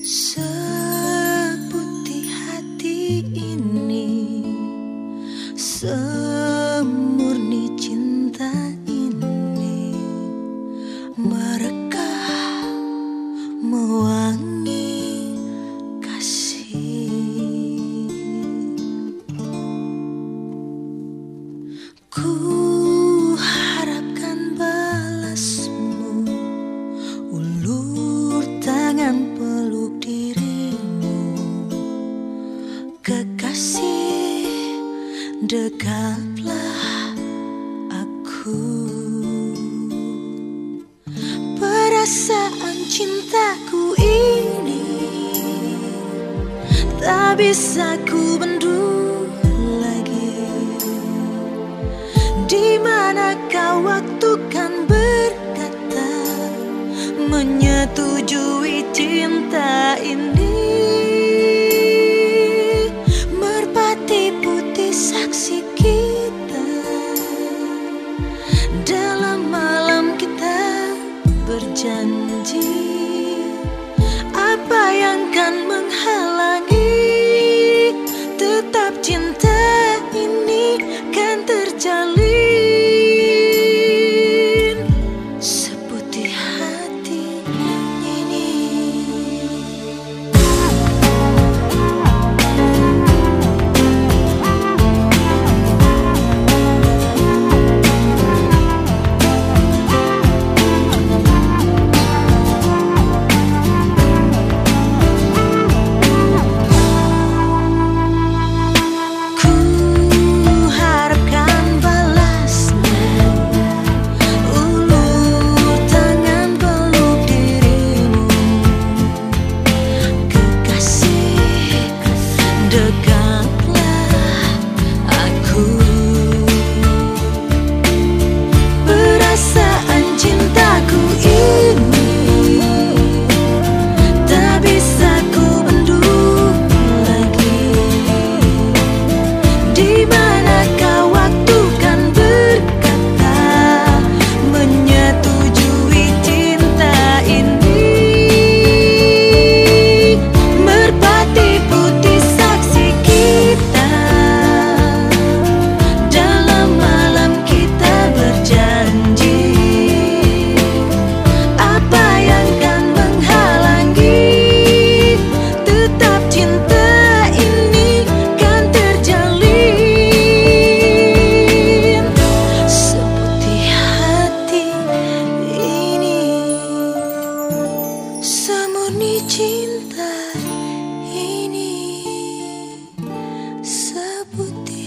Seputih hati ini Kekasih dekatlah aku. Perasaan cintaku ini Tak bisa ku bendung lagi. Di manakah waktu kan Dalam malam kita berjanji Apa yang kan cinta ini sebut